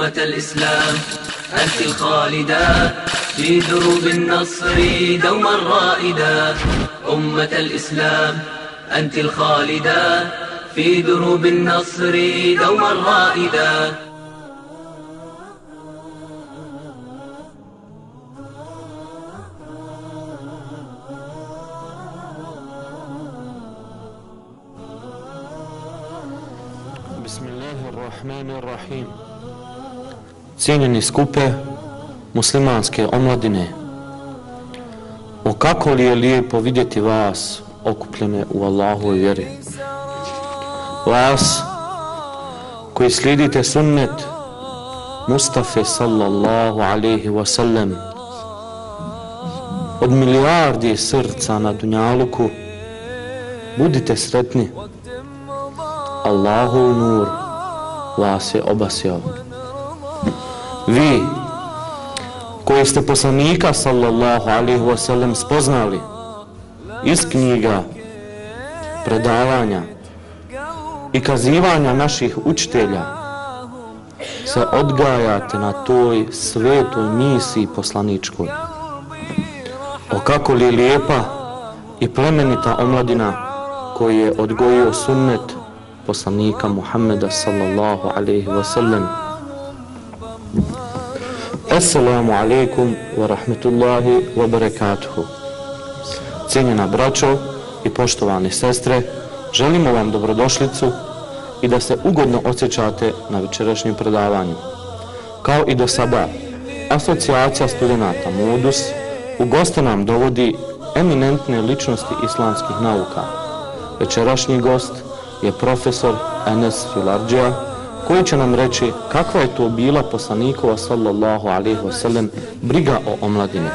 أمة الإسلام أنت الخالدة في دروب النصر دوما رائدة أمة الإسلام أنت الخالدة في دروب النصر دوما رائدة Bismillahirrahmanirrahim. Cijenjeni skupe muslimanske omladine, o kako li je lijepo vidjeti vas okupljene u Allahove vjeri. Vas koji slijedite sunnet Mustafa sallallahu alaihi wasallam od milijardi srca na dunjaluku budite sretni Allahu nur vas je obasio. Vi koji ste poslanika sallallahu alaihi wa sallam spoznali iz knjiga predavanja i kazivanja naših učitelja se odgajate na toj svetoj misiji poslaničkoj. O kako li lijepa i plemenita omladina koji je odgojio sunnet poslanika Muhammeda sallallahu alaihi wa sallam. Assalamu alaikum wa rahmetullahi wa barakatuhu. Cijenjena braćo i poštovane sestre, želimo vam dobrodošlicu i da se ugodno osjećate na večerašnjem predavanju. Kao i do sada, asocijacija studenta Modus u goste nam dovodi eminentne ličnosti islamskih nauka. Večerašnji gost je profesor Enes Filarđija, koji će nam reći kakva je to bila poslanikova sallallahu alaihi wasallam briga o omladini.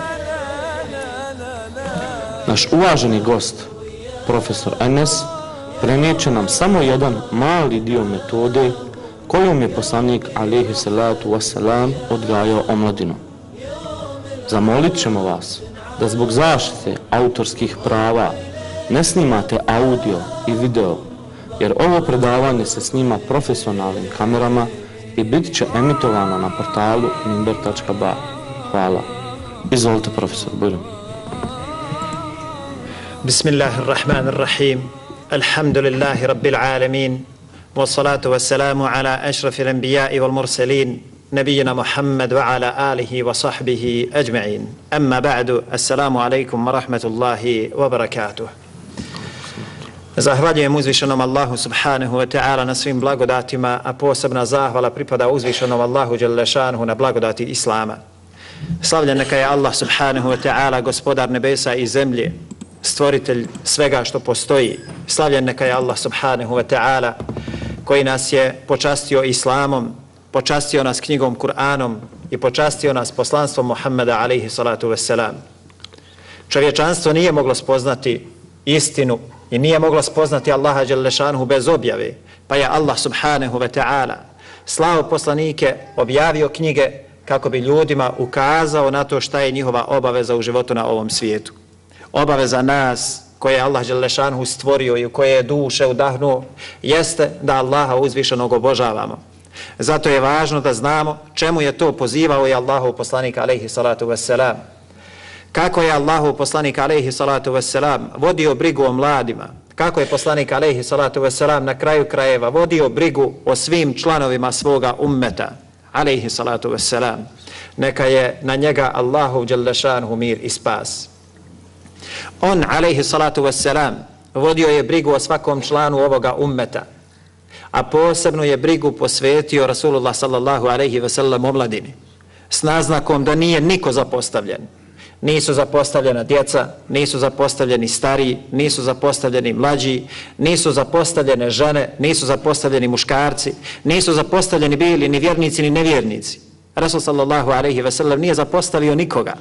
Naš uvaženi gost, profesor Enes, prenijeće nam samo jedan mali dio metode kojom je poslanik alaihi salatu wasalam odgajao omladinu. Zamolit ćemo vas da zbog zaštite autorskih prava ne snimate audio i video jer ovo predavanje se snima profesionalnim kamerama i bit će emitovano na portalu nimber.ba. Hvala. Izvolite, profesor Bujrum. Bismillahirrahmanirrahim. Alhamdulillahi rabbil alamin. Wassalatu wassalamu ala ašrafi l'anbiya'i wal mursalin. نبينا محمد وعلى آله وصحبه أجمعين أما بعد السلام عليكم ورحمة الله وبركاته Zahvaljujem uzvišenom Allahu subhanahu wa ta'ala na svim blagodatima, a posebna zahvala pripada uzvišenom Allahu Đalešanhu na blagodati Islama. Slavljen neka je Allah subhanahu wa ta'ala, gospodar nebesa i zemlje, stvoritelj svega što postoji. Slavljen neka je Allah subhanahu wa ta'ala, koji nas je počastio Islamom, počastio nas knjigom Kur'anom i počastio nas poslanstvom Muhammeda alaihi salatu wassalam. Čovječanstvo nije moglo spoznati istinu i nije mogla spoznati Allaha Đalešanhu bez objave, pa je Allah subhanahu wa ta'ala slao poslanike, objavio knjige kako bi ljudima ukazao na to šta je njihova obaveza u životu na ovom svijetu. Obaveza nas koje je Allah Đalešanhu stvorio i u koje je duše udahnuo, jeste da Allaha uzvišenog obožavamo. Zato je važno da znamo čemu je to pozivao i Allahov poslanika alaihi salatu wassalam kako je Allahu poslanik alejhi salatu vesselam vodio brigu o mladima, kako je poslanik alejhi salatu vesselam na kraju krajeva vodio brigu o svim članovima svoga ummeta alejhi salatu vesselam. Neka je na njega Allahu dželle šanehu mir i spas. On alejhi salatu vesselam vodio je brigu o svakom članu ovoga ummeta. A posebno je brigu posvetio Rasulullah sallallahu alejhi ve sellem omladini s naznakom da nije niko zapostavljen nisu zapostavljena djeca, nisu zapostavljeni stari, nisu zapostavljeni mlađi, nisu zapostavljene žene, nisu zapostavljeni muškarci, nisu zapostavljeni bili ni vjernici ni nevjernici. Rasul sallallahu alaihi ve sellem nije zapostavio nikoga.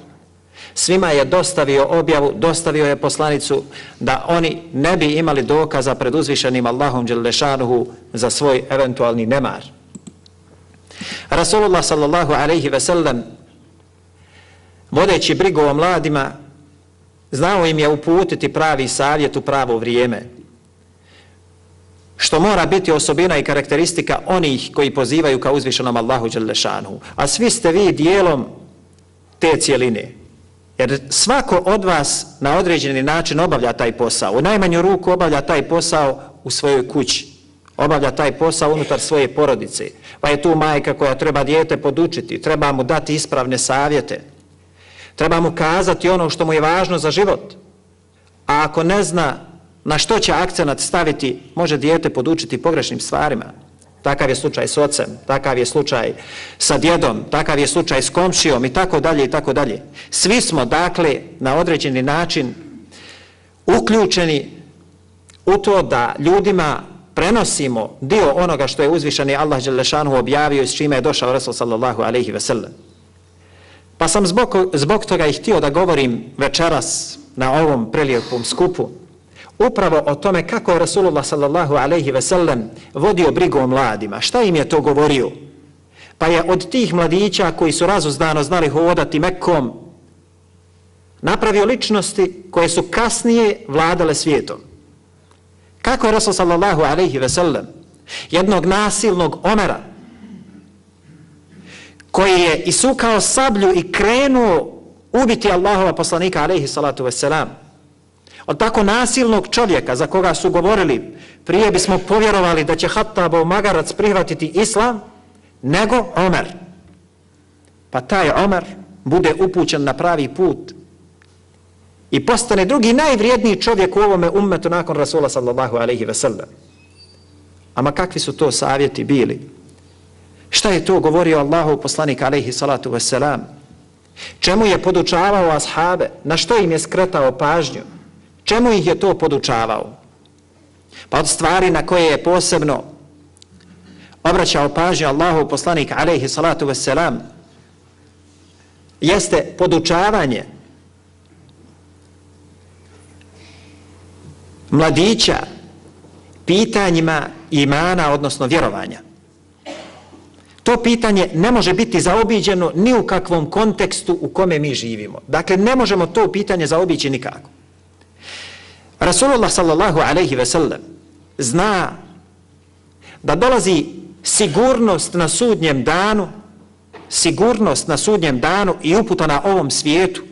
Svima je dostavio objavu, dostavio je poslanicu da oni ne bi imali dokaza pred uzvišenim Allahom Đelešanuhu za svoj eventualni nemar. Rasulullah sallallahu alaihi ve sellem vodeći brigu o mladima, znao im je uputiti pravi savjet u pravo vrijeme. što mora biti osobina i karakteristika onih koji pozivaju ka uzvišenom Allahu Đelešanu. A svi ste vi dijelom te cijeline. Jer svako od vas na određeni način obavlja taj posao. U najmanju ruku obavlja taj posao u svojoj kući. Obavlja taj posao unutar svoje porodice. Pa je tu majka koja treba dijete podučiti, treba mu dati ispravne savjete. Treba mu kazati ono što mu je važno za život. A ako ne zna na što će akcenat staviti, može dijete podučiti pogrešnim stvarima. Takav je slučaj s ocem, takav je slučaj sa djedom, takav je slučaj s komšijom i tako dalje i tako dalje. Svi smo, dakle, na određeni način uključeni u to da ljudima prenosimo dio onoga što je uzvišeni Allah Đelešanu objavio i s čime je došao Rasul sallallahu alaihi ve sellem. Pa sam zbog, zbog toga i htio da govorim večeras na ovom prelijepom skupu upravo o tome kako je Rasulullah sallallahu alaihi ve sellem vodio brigu o mladima. Šta im je to govorio? Pa je od tih mladića koji su razuzdano znali hodati Mekkom napravio ličnosti koje su kasnije vladale svijetom. Kako je Rasul sallallahu alaihi ve sellem jednog nasilnog omera koji je isukao sablju i krenuo ubiti Allahova poslanika alaihi salatu wasalam. od tako nasilnog čovjeka za koga su govorili prije bismo povjerovali da će Hattabov magarac prihvatiti islam nego Omer. Pa taj Omer bude upućen na pravi put i postane drugi najvrijedniji čovjek u ovome ummetu nakon Rasula sallallahu alaihi ve. Ama kakvi su to savjeti bili? Šta je to govorio Allahov poslanik alaihi salatu wasalam? Čemu je podučavao ashabe? Na što im je skretao pažnju? Čemu ih je to podučavao? Pa od stvari na koje je posebno obraćao pažnju Allahov poslanik alaihi salatu wasalam jeste podučavanje mladića pitanjima imana, odnosno vjerovanja. To pitanje ne može biti zaobiđeno ni u kakvom kontekstu u kome mi živimo. Dakle, ne možemo to pitanje zaobići nikako. Rasulullah sallallahu alaihi ve sellem zna da dolazi sigurnost na sudnjem danu, sigurnost na sudnjem danu i uputa na ovom svijetu,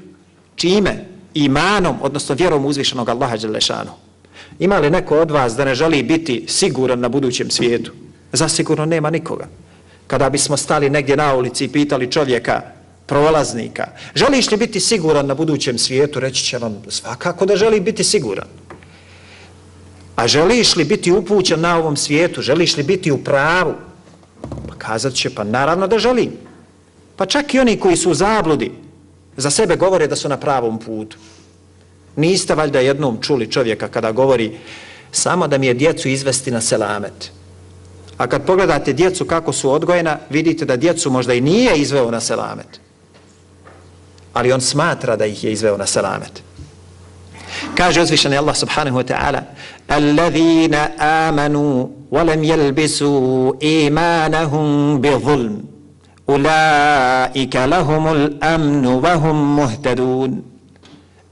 čime? Imanom, odnosno vjerom uzvišenog Allaha Đelešanu. Ima li neko od vas da ne želi biti siguran na budućem svijetu? Zasigurno nema nikoga. Kada bismo stali negdje na ulici i pitali čovjeka, prolaznika, želiš li biti siguran na budućem svijetu, reći će vam svakako da želi biti siguran. A želiš li biti upućen na ovom svijetu, želiš li biti u pravu? Pa kazat će, pa naravno da želim. Pa čak i oni koji su u zabludi, za sebe govore da su na pravom putu. Niste valjda jednom čuli čovjeka kada govori samo da mi je djecu izvesti na selamet. A kad pogledate djecu kako su odgojena, vidite da djecu možda i nije izveo na selamet. Ali on smatra da ih je izveo na selamet. Kaže uzvišeni Allah subhanahu wa ta'ala Allazina amanu walam yalbisu imanahum bi zulm Ulaika lahumul amnu vahum muhtadun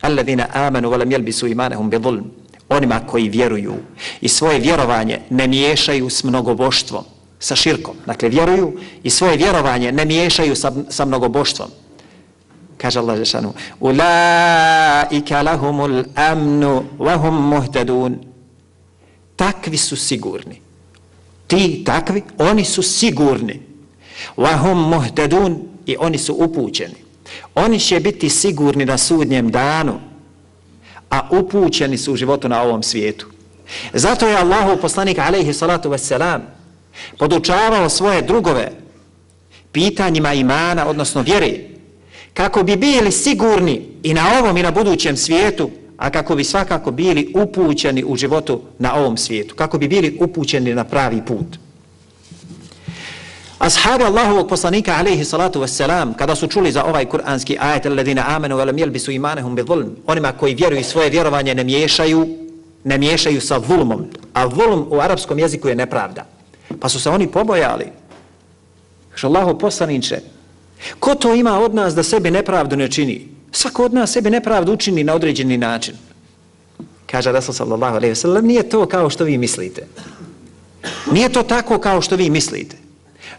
Allazina amanu walam yalbisu imanahum bi zulm Onima koji vjeruju i svoje vjerovanje ne miješaju s mnogoboštvom, sa širkom. Dakle, vjeruju i svoje vjerovanje ne miješaju sa, sa mnogoboštvom kaže Allah Žešanu, Ulaika lahumul amnu vahum muhtadun. Takvi su sigurni. Ti takvi, oni su sigurni. Vahum muhtadun i oni su upućeni. Oni će biti sigurni na sudnjem danu, a upućeni su u životu na ovom svijetu. Zato je Allahov poslanik alaihi salatu vesselam podučavao svoje drugove pitanjima imana, odnosno vjere, kako bi bili sigurni i na ovom i na budućem svijetu, a kako bi svakako bili upućeni u životu na ovom svijetu, kako bi bili upućeni na pravi put. Ashabi Allahovog poslanika alaihi salatu wassalam, kada su čuli za ovaj kuranski ajet alladine amenu velam jelbisu imanehum bi zulm, onima koji vjeruju svoje vjerovanje ne miješaju, ne miješaju sa zulmom, a zulm u arapskom jeziku je nepravda. Pa su se oni pobojali. Što Allahov poslanice Ko to ima od nas da sebi nepravdu ne čini? Svako od nas sebi nepravdu učini na određeni način. Kaže Rasul sallallahu alaihi wa nije to kao što vi mislite. Nije to tako kao što vi mislite.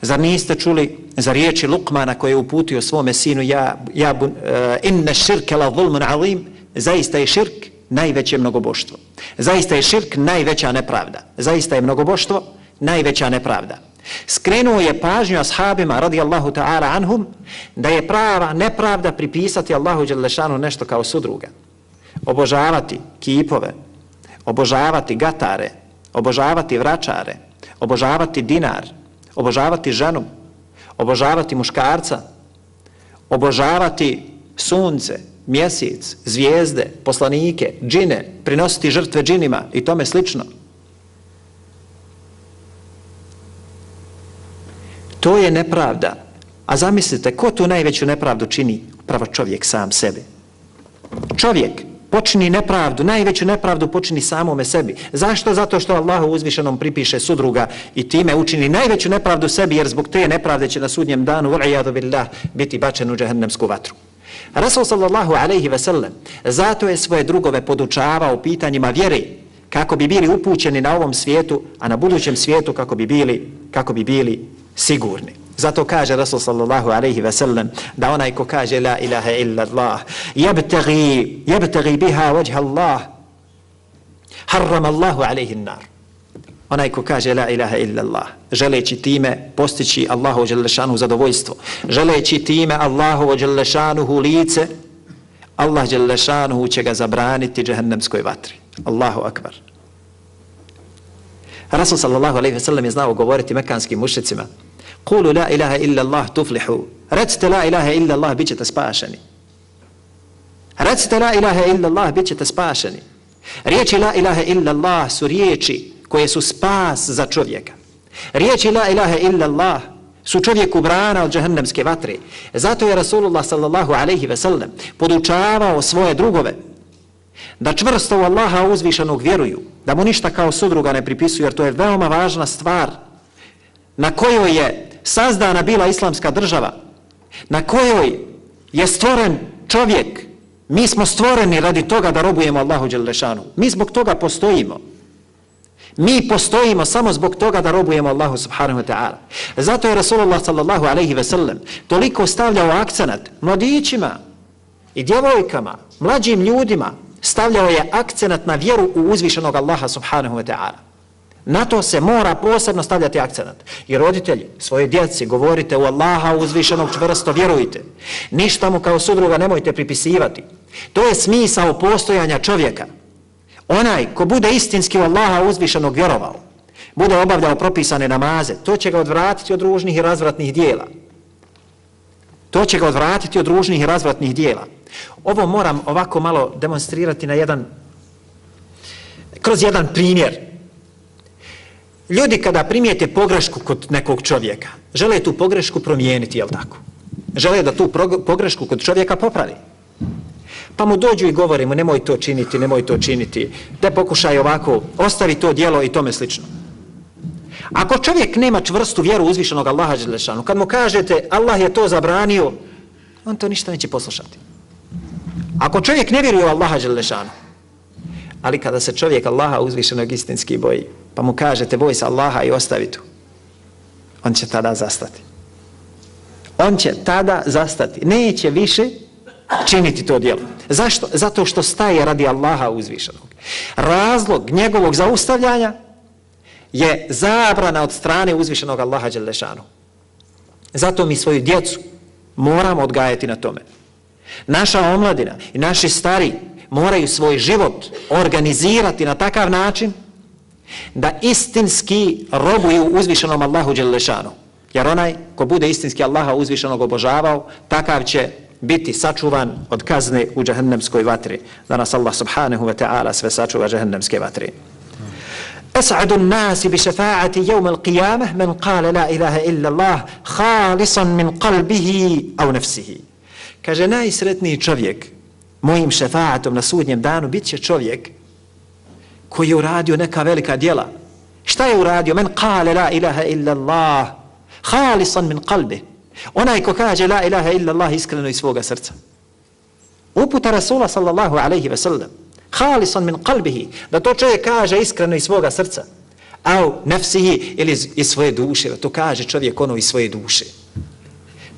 Zar niste čuli za riječi Lukmana koje je uputio svome sinu ja, ja uh, e, inne širke la zulmun alim zaista je širk najveće mnogoboštvo. Zaista je širk najveća nepravda. Zaista je mnogoboštvo najveća nepravda. Skrenuo je pažnju ashabima radijallahu ta'ala anhum da je prava nepravda pripisati Allahu Đelešanu nešto kao sudruga. Obožavati kipove, obožavati gatare, obožavati vračare, obožavati dinar, obožavati ženu, obožavati muškarca, obožavati sunce, mjesec, zvijezde, poslanike, džine, prinositi žrtve džinima i tome slično. To je nepravda. A zamislite, ko tu najveću nepravdu čini? Pravo čovjek sam sebe. Čovjek počini nepravdu, najveću nepravdu počini samome sebi. Zašto? Zato što Allahu uzvišenom pripiše sudruga i time učini najveću nepravdu sebi, jer zbog te nepravde će na sudnjem danu, v'ijadu billah, biti bačen u džahennemsku vatru. Rasul sallallahu alaihi ve sellem zato je svoje drugove podučavao pitanjima vjere kako bi bili upućeni na ovom svijetu, a na budućem svijetu kako bi bili, kako bi bili sigurni. Zato kaže Rasul sallallahu alaihi ve sellem da onaj ko kaže la ilaha illa Allah jebtegi, jebtegi biha vajha Allah harram Allahu alaihi nar. Onaj ko kaže la ilaha illa Allah želeći time postići Allahu dželešanu zadovoljstvo, želeći time Allahu dželešanu lice, Allah dželešanu će ga zabraniti džehennemskoj vatri. Allahu akbar. Rasul sallallahu alaihi ve sellem je znao govoriti mekanskim mušicima Kulu la ilaha illa Allah tuflihu. Recite la ilaha illa Allah, bit ćete spašeni. Recite la ilaha illa Allah, bit ćete spašeni. Riječi la ilaha illa Allah su riječi koje su spas za čovjeka. Riječi la ilaha illa Allah su čovjeku brana od džahannamske vatre. Zato je Rasulullah sallallahu alaihi ve sellem podučavao svoje drugove da čvrsto u Allaha uzvišenog vjeruju, da mu ništa kao sudruga ne pripisuju, jer to je veoma važna stvar na kojoj je sazdana bila islamska država, na kojoj je stvoren čovjek, mi smo stvoreni radi toga da robujemo Allahu Đelešanu. Mi zbog toga postojimo. Mi postojimo samo zbog toga da robujemo Allahu subhanahu wa ta'ala. Zato je Rasulullah sallallahu alaihi ve sellem toliko stavljao akcenat mladićima i djevojkama, mlađim ljudima, stavljao je akcenat na vjeru u uzvišenog Allaha subhanahu wa ta'ala. Na to se mora posebno stavljati akcenat. I roditelji, svoje djeci, govorite u Allaha uzvišenog čvrsto, vjerujte. Ništa mu kao sudruga nemojte pripisivati. To je smisao postojanja čovjeka. Onaj ko bude istinski u Allaha uzvišenog vjerovao, bude obavljao propisane namaze, to će ga odvratiti od ružnih i razvratnih dijela. To će ga odvratiti od ružnih i razvratnih dijela. Ovo moram ovako malo demonstrirati na jedan, kroz jedan primjer. Ljudi kada primijete pogrešku kod nekog čovjeka, žele tu pogrešku promijeniti, jel tako? Žele da tu pogrešku kod čovjeka popravi. Pa mu dođu i govore mu nemoj to činiti, nemoj to činiti, da pokušaj ovako, ostavi to dijelo i tome slično. Ako čovjek nema čvrstu vjeru uzvišenog Allaha Đelešanu, kad mu kažete Allah je to zabranio, on to ništa neće poslušati. Ako čovjek ne vjeruje u Allaha Đelešanu, ali kada se čovjek Allaha uzvišenog istinski boji, pa mu kažete boj se Allaha i ostavi tu, on će tada zastati. On će tada zastati. Neće više činiti to djelo. Zašto? Zato što staje radi Allaha uzvišenog. Razlog njegovog zaustavljanja je zabrana od strane uzvišenog Allaha Đelešanu. Zato mi svoju djecu moramo odgajati na tome. Naša omladina i naši stari moraju svoj život organizirati na takav način da istinski robuju uzvišenom Allahu Đelešanu. Jer onaj ko bude istinski Allaha uzvišenog obožavao, takav će biti sačuvan od kazne u džahennemskoj vatri. Da nas Allah subhanahu wa ta'ala sve sačuva džahennemske vatri. أسعد الناس بشفاعة يوم القيامة من قال لا إله إلا الله خالصا من قلبه أو نفسه kaže najsretniji čovjek mojim šefaatom na sudnjem danu bit će čovjek koji je uradio neka velika djela. Šta je uradio? Men kale la ilaha illa Allah halisan min kalbe. Onaj ko kaže la ilaha illa Allah iskreno iz svoga srca. Uputa Rasula sallallahu alaihi ve sellem halisan min kalbihi da to čovjek kaže iskreno iz svoga srca. au nefsihi ili iz svoje duše, da to kaže čovjek ono iz svoje duše.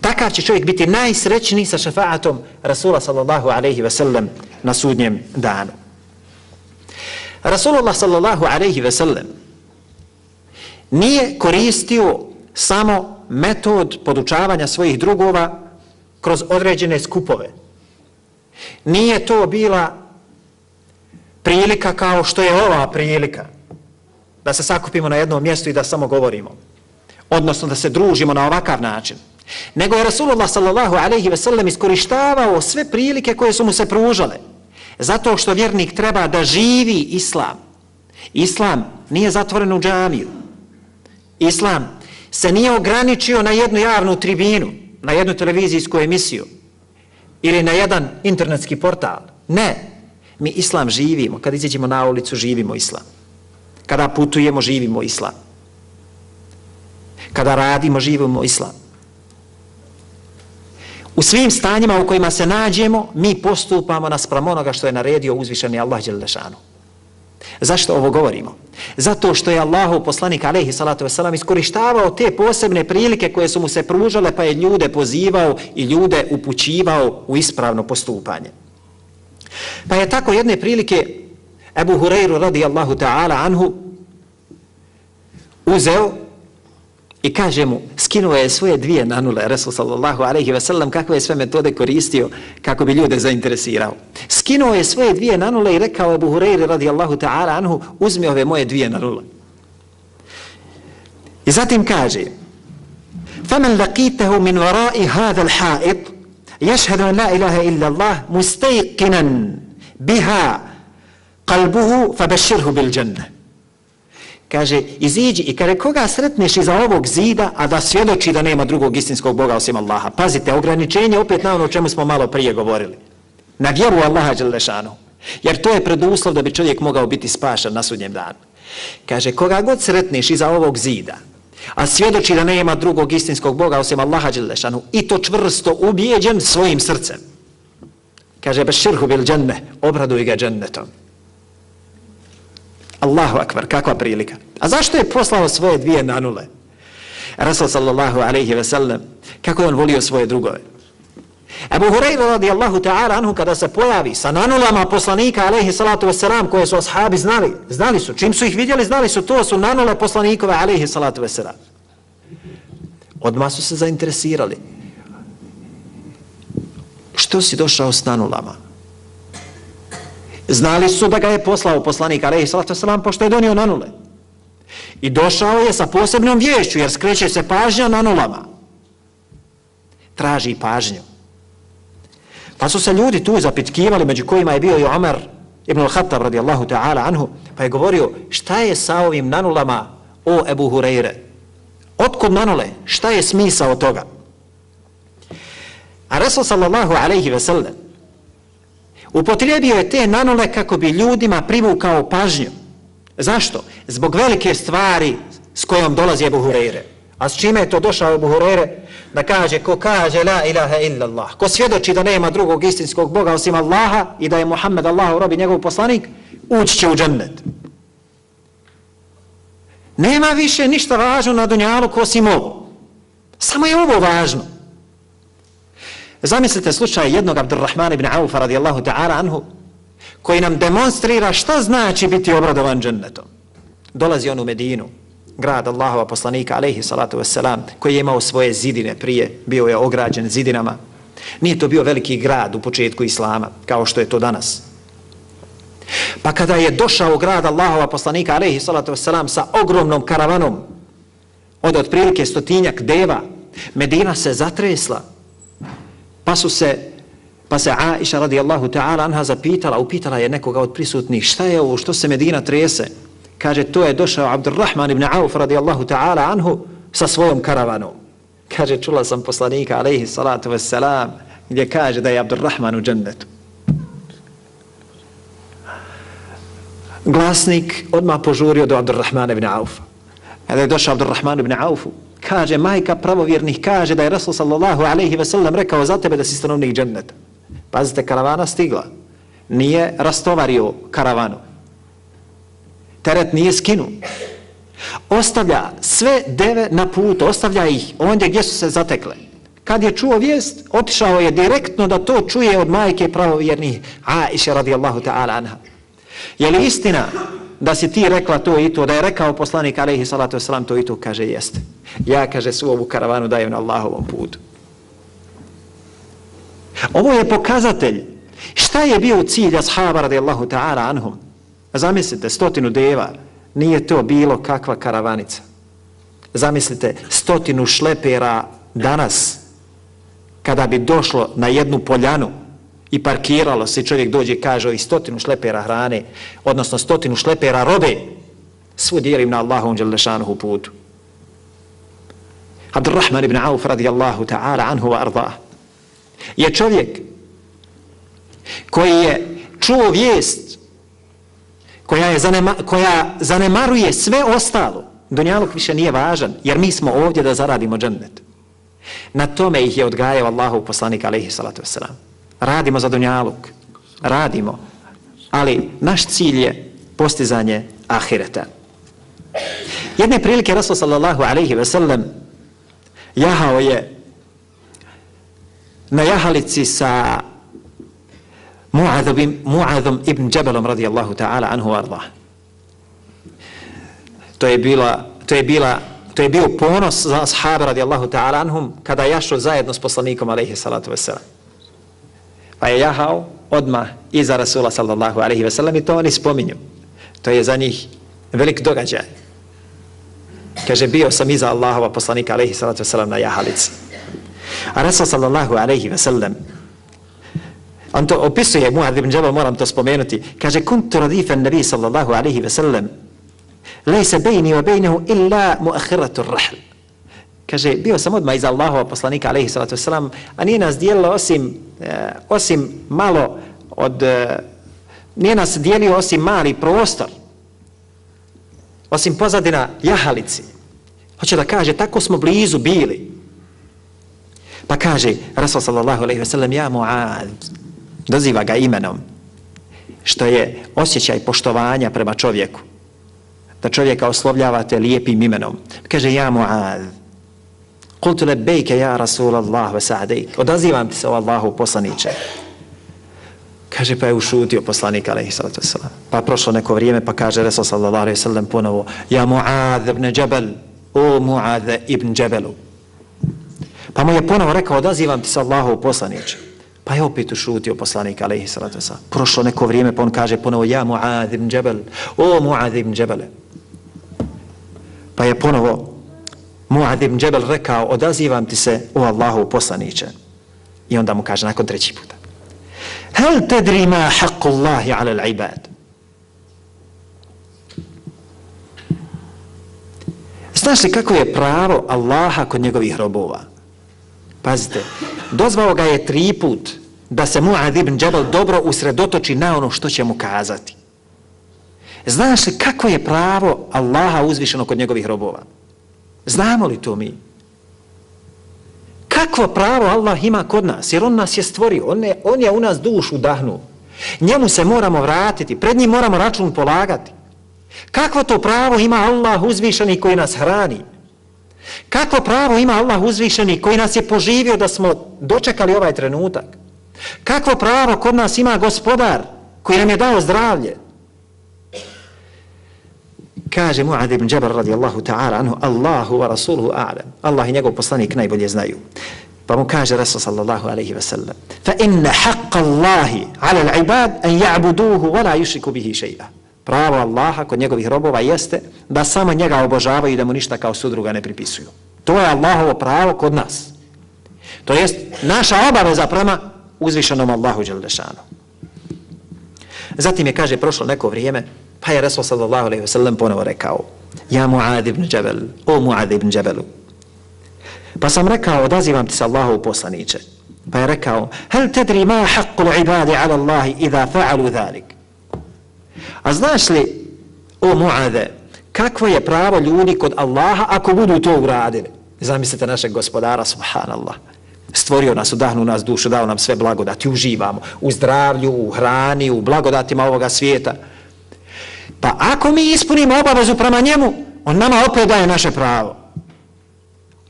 Takav će čovjek biti najsrećniji sa šafaatom Rasula sallallahu alaihi ve sellem na sudnjem danu. Rasulullah sallallahu alaihi ve sellem nije koristio samo metod podučavanja svojih drugova kroz određene skupove. Nije to bila prilika kao što je ova prilika da se sakupimo na jednom mjestu i da samo govorimo. Odnosno da se družimo na ovakav način. Nego je Rasulullah sallallahu alaihi ve sellem iskorištavao sve prilike koje su mu se pružale. Zato što vjernik treba da živi islam. Islam nije zatvoren u džamiju. Islam se nije ograničio na jednu javnu tribinu, na jednu televizijsku emisiju ili na jedan internetski portal. Ne. Mi islam živimo. Kad izađemo na ulicu, živimo islam. Kada putujemo, živimo islam. Kada radimo, živimo islam. U svim stanjima u kojima se nađemo, mi postupamo naspram onoga što je naredio uzvišeni Allah Đelešanu. Zašto ovo govorimo? Zato što je Allahov poslanik alejhi salatu vesselam iskorištavao te posebne prilike koje su mu se pružale pa je ljude pozivao i ljude upućivao u ispravno postupanje. Pa je tako jedne prilike Ebu Hureyru radijallahu ta'ala anhu uzeo I kaže mu, skinuo je svoje dvije nanule, Resul sallallahu alaihi ve sellem, kakve je sve metode koristio kako bi ljude zainteresirao. Skinuo je svoje dvije nanule i rekao je Buhureyri radijallahu ta'ala anhu, uzmi ove moje dvije nanule. I zatim kaže, فَمَنْ لَقِيتَهُ مِنْ وَرَاءِ هَذَا الْحَائِطِ يَشْهَدُ لَا إِلَهَ إِلَّا اللَّهِ مُسْتَيْقِنًا بِهَا قَلْبُهُ فَبَشِّرْهُ بِالْجَنَّةِ kaže, iziđi i kaže, koga sretneš iza ovog zida, a da svjedoči da nema drugog istinskog Boga osim Allaha. Pazite, ograničenje opet na ono o čemu smo malo prije govorili. Na vjeru Allaha Đelešanu. Jer to je preduslov da bi čovjek mogao biti spašan na sudnjem danu. Kaže, koga god sretneš iza ovog zida, a svjedoči da nema drugog istinskog Boga osim Allaha Đelešanu, i to čvrsto ubijeđen svojim srcem. Kaže, beširhu bil dženne, obraduj ga džennetom. Allahu akbar, kakva prilika. A zašto je poslao svoje dvije nanule? Rasul sallallahu alaihi ve sellem, kako je on volio svoje drugove? Ebu Hureyre radijallahu ta'ala anhu kada se pojavi sa nanulama poslanika alaihi salatu wasalam koje su ashabi znali, znali su, čim su ih vidjeli, znali su, to su nanule poslanikove alaihi salatu wasalam. Odmah su se zainteresirali. Što si došao s nanulama? Znali su da ga je poslao poslanik alaihi salatu wasalam pošto je donio na nule. I došao je sa posebnom vješću jer skreće se pažnja na nulama. Traži pažnju. Pa su se ljudi tu zapitkivali među kojima je bio i Omer ibn al-Hattab radijallahu ta'ala anhu pa je govorio šta je sa ovim nanulama o Ebu Hureyre? Otkud nanule? Šta je smisao toga? A Resul sallallahu alaihi ve sellem Upotrijebio je te nanole kako bi ljudima privukao pažnju. Zašto? Zbog velike stvari s kojom dolazi Ebu Hureyre. A s čime je to došao Ebu Hureyre? Da kaže, ko kaže la ilaha illa Allah. Ko svjedoči da nema drugog istinskog Boga osim Allaha i da je Muhammed Allahu robi njegov poslanik, ući će u džennet. Nema više ništa važno na dunjalu ko osim ovo. Samo je ovo važno. Zamislite slučaj jednog Abdurrahmana ibn Aufa radijallahu ta'ala anhu koji nam demonstrira šta znači biti obradovan džennetom. Dolazi on u Medinu, grad Allahova poslanika alaihi salatu wasalam, koji je imao svoje zidine prije, bio je ograđen zidinama. Nije to bio veliki grad u početku Islama, kao što je to danas. Pa kada je došao grad Allahova poslanika alaihi salatu wasalam sa ogromnom karavanom od otprilike stotinjak deva, Medina se zatresla, Pa su se, pa se Aisha radijallahu ta'ala anha zapitala, upitala je nekoga od prisutnih, šta je ovo, što se Medina trese? Kaže, to je došao Abdurrahman ibn Auf radijallahu ta'ala anhu sa svojom karavanom. Kaže, čula sam poslanika, alaihi salatu wassalam, gdje kaže da je Abdurrahman u džennetu. Glasnik odmah požurio do Abdurrahman ibn Auf. Kada je došao Abdurrahman ibn Aufu, kaže, majka pravovjernih kaže da je Rasul sallallahu alaihi ve sellem rekao za tebe da si stanovnik dženneta. Pazite, karavana stigla. Nije rastovario karavanu. Teret nije skinu. Ostavlja sve deve na putu, ostavlja ih ondje gdje su se zatekle. Kad je čuo vijest, otišao je direktno da to čuje od majke pravovjernih Aisha radijallahu ta'ala anha. Je li istina da si ti rekla to i to, da je rekao poslanik alaihi salatu wasalam to i to, kaže jeste. Ja, kaže, su ovu karavanu dajem na Allahovom putu. Ovo je pokazatelj šta je bio cilj ashaba radijallahu ta'ala anhum. Zamislite, stotinu deva, nije to bilo kakva karavanica. Zamislite, stotinu šlepera danas, kada bi došlo na jednu poljanu i parkiralo se, čovjek dođe i kaže ovi stotinu šlepera hrane, odnosno stotinu šlepera robe, svu dijelim na Allahom Đelešanuhu putu. Abdurrahman ibn Auf radijallahu ta'ala anhu wa arda je čovjek koji je čuo vijest koja, je zanema, koja zanemaruje sve ostalo. Dunjaluk više nije važan jer mi smo ovdje da zaradimo džennet. Na tome ih je odgajao Allahu poslanik alaihi salatu wasalam. Radimo za dunjaluk. Radimo. Ali naš cilj je postizanje ahireta. Jedne prilike Rasul sallallahu alaihi wasallam jahao je na jahalici sa Mu'adhom ibn Džebelom radijallahu ta'ala anhu arda. To je bila, to je bila To je bio ponos za ashab radijallahu ta'ala anhum kada jašao zajedno s poslanikom alaihi salatu wasalam. Pa je jahao odma iza Rasula sallallahu alaihi wasalam i to oni spominju. To je za njih velik događaj. Kaže, bio sam iza Allahova poslanika alaihi salatu wasalam na jahalici. A Rasul sallallahu alaihi wasalam on to opisuje Muad ibn Jabal, moram to spomenuti. Kaže, kuntu radifen nabi sallallahu alaihi wasalam lejse bejni wa bejnehu illa muahiratu rahl. Kaže, bio sam odmah iz Allahova poslanika, alaihi salatu wasalam, a nije nas dijelilo osim, eh, osim malo od, eh, nije nas dijelio osim mali prostor, osim pozadina jahalici. Hoće da kaže, tako smo blizu bili. Pa kaže, Rasul sallallahu alaihi wasalam, ja Mu'ad, doziva ga imenom, što je osjećaj poštovanja prema čovjeku da čovjeka oslovljavate lijepim imenom. Kaže, ja Mu'ad, kultu lebejke ja Rasulallah ve sa'dejk, odazivam ti se o Allahu poslaniće. Kaže, pa je ušutio poslanik, alaihi sallatu wasalam. Pa prošlo neko vrijeme, pa kaže Resul sallallahu alaihi sallam ponovo, ja Mu'adh ibn Jabal, o Mu'adh ibn Jabalu. Pa mu je ponovo rekao, odazivam ti se Allahu poslaniće. Pa je opet ušutio poslanik, alaihi sallatu wasalam. Prošlo neko vrijeme, pa on kaže ponovo, ja Mu'adh ibn Jabal, o Mu'adh ibn Džebele. Pa je ponovo Muad ibn Džebel rekao, odazivam ti se u Allahu poslaniće. I onda mu kaže nakon treći puta. Hel tedri ma haqqu Allahi ala l'ibad? Znaš li kako je pravo Allaha kod njegovih robova? Pazite, dozvao ga je tri put da se Muad ibn Džebel dobro usredotoči na ono što će mu kazati. Znaš li kako je pravo Allaha uzvišeno kod njegovih robova? Znamo li to mi? Kakvo pravo Allah ima kod nas? Jer on nas je stvorio. On je, on je u nas dušu dahnuo. Njemu se moramo vratiti. Pred njim moramo račun polagati. Kakvo to pravo ima Allah uzvišeni koji nas hrani? Kakvo pravo ima Allah uzvišeni koji nas je poživio da smo dočekali ovaj trenutak? Kakvo pravo kod nas ima gospodar koji nam je dao zdravlje? Kaže Mu'ad ibn Jabal radijallahu ta'ala anhu Allahu wa rasuluhu a'lam. Allah i njegov poslanik najbolje znaju. Pa mu kaže Rasul sallallahu alaihi wasallam, fa inna haqqa Allahi ala l'ibad an ja'buduhu wa la yushriku bihi še'a pravo Allaha kod njegovih robova jeste da samo njega obožavaju i da mu ništa kao sudruga ne pripisuju. To je Allahovo pravo kod nas. To jest naša obaveza prema uzvišenom Allahu Đelešanu. Zatim je kaže prošlo neko vrijeme Pa je Resul sallallahu alaihi wasallam ponovo rekao, ja Mu'ad ibn Jabal, o Mu'ad ibn Džebelu. Pa sam rekao, odazivam ti se Allahu poslaniće. Pa je rekao, hel tedri ma haqqul ibadi ala Allahi idha fa'alu dhalik? A znaš li, o Mu'ade, kakvo je pravo ljudi kod Allaha ako budu to uradili? Zamislite našeg gospodara, subhanallah. Stvorio nas, udahnu nas dušu, dao nam sve blagodati, uživamo u zdravlju, u hrani, u blagodatima ovoga svijeta. Pa ako mi ispunimo obavezu prema njemu, on nama opet daje naše pravo.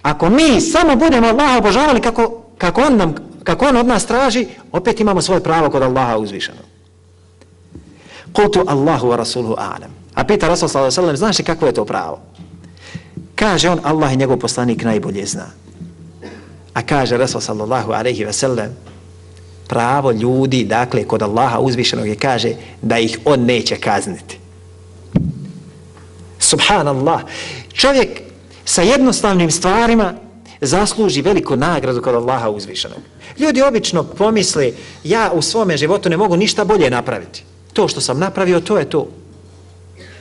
Ako mi samo budemo Allaha obožavali kako, kako, on nam, kako on od nas traži, opet imamo svoje pravo kod Allaha uzvišenog. Kultu Allahu wa Rasuluhu a'lam. A pita Rasul sallallahu alaihi sallam, znaš li kako je to pravo? Kaže on, Allah i njegov poslanik najbolje zna. A kaže Rasul sallallahu alaihi wa sallam, pravo ljudi, dakle, kod Allaha uzvišenog je kaže da ih on neće kazniti. Subhanallah. Čovjek sa jednostavnim stvarima zasluži veliku nagradu kod Allaha uzvišenog. Ljudi obično pomisli, ja u svome životu ne mogu ništa bolje napraviti. To što sam napravio, to je to.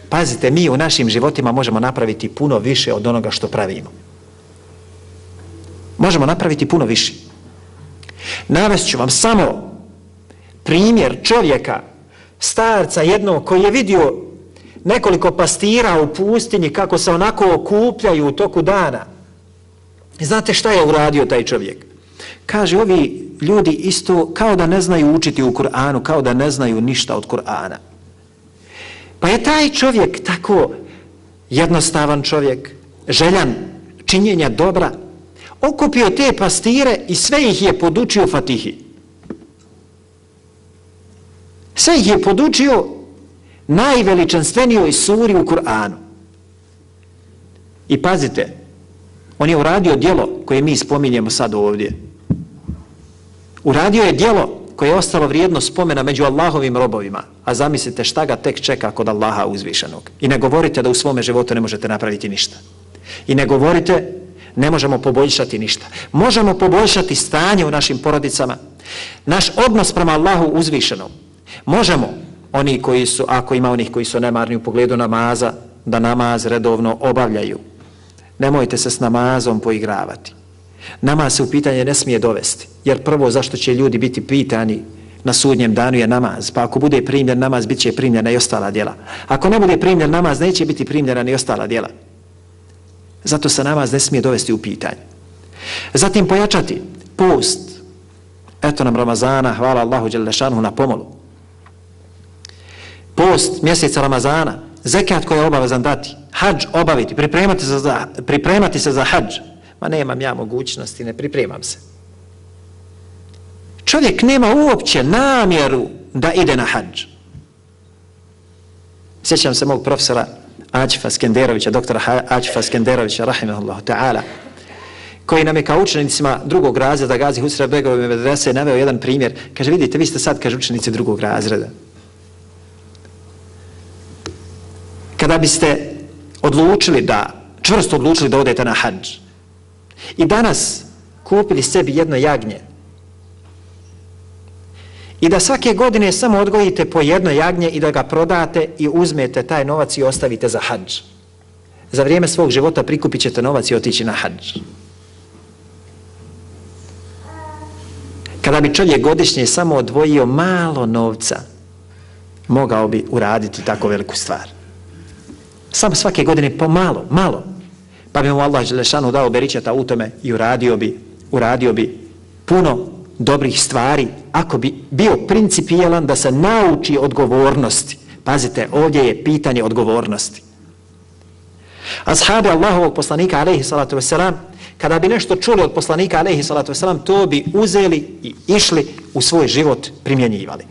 Pazite, mi u našim životima možemo napraviti puno više od onoga što pravimo. Možemo napraviti puno više. Navest ću vam samo primjer čovjeka, starca jednog koji je vidio nekoliko pastira u pustinji kako se onako okupljaju u toku dana. Znate šta je uradio taj čovjek? Kaže, ovi ljudi isto kao da ne znaju učiti u Kur'anu, kao da ne znaju ništa od Kur'ana. Pa je taj čovjek tako jednostavan čovjek, željan činjenja dobra, okupio te pastire i sve ih je podučio Fatihi. Sve ih je podučio najveličanstvenijoj suri u Kur'anu. I pazite, on je uradio dijelo koje mi spominjemo sad ovdje. Uradio je dijelo koje je ostalo vrijedno spomena među Allahovim robovima, a zamislite šta ga tek čeka kod Allaha uzvišenog. I ne govorite da u svome životu ne možete napraviti ništa. I ne govorite ne možemo poboljšati ništa. Možemo poboljšati stanje u našim porodicama, naš odnos prema Allahu uzvišenom. Možemo, oni koji su, ako ima onih koji su nemarni u pogledu namaza, da namaz redovno obavljaju. Nemojte se s namazom poigravati. Namaz se u pitanje ne smije dovesti, jer prvo zašto će ljudi biti pitani na sudnjem danu je namaz, pa ako bude primljen namaz, bit će primljena i ostala djela. Ako ne bude primljen namaz, neće biti primljena ni ostala djela. Zato se namaz ne smije dovesti u pitanje. Zatim pojačati post. Eto nam Ramazana, hvala Allahu Đelešanhu na pomolu. Post mjeseca Ramazana, zekat koji je obavezan dati, hađ obaviti, pripremati se za, pripremati se za hađ. Ma nemam ja mogućnosti, ne pripremam se. Čovjek nema uopće namjeru da ide na hađ. Sjećam se mog profesora Ačifa Skenderovića, doktora Ačifa Skenderovića, rahimahullahu ta'ala, koji nam je kao učenicima drugog razreda Gazi Husra Begove medrese naveo jedan primjer. Kaže, vidite, vi ste sad, kaže, učenici drugog razreda. Kada biste odlučili da, čvrsto odlučili da odete na hađ i danas kupili sebi jedno jagnje i da svake godine samo odgojite po jedno jagnje i da ga prodate i uzmete taj novac i ostavite za hađ. Za vrijeme svog života prikupit ćete novac i otići na hađ. Kada bi čovjek godišnje samo odvojio malo novca, mogao bi uraditi tako veliku stvar. Samo svake godine po malo, malo. Pa bi mu Allah Želešanu dao beričeta u tome i uradio bi, uradio bi puno dobrih stvari ako bi bio principijelan da se nauči odgovornosti. Pazite, ovdje je pitanje odgovornosti. Ashabi Allahovog poslanika alaihi salatu wasalam, kada bi nešto čuli od poslanika alaihi salatu wasalam, to bi uzeli i išli u svoj život primjenjivali.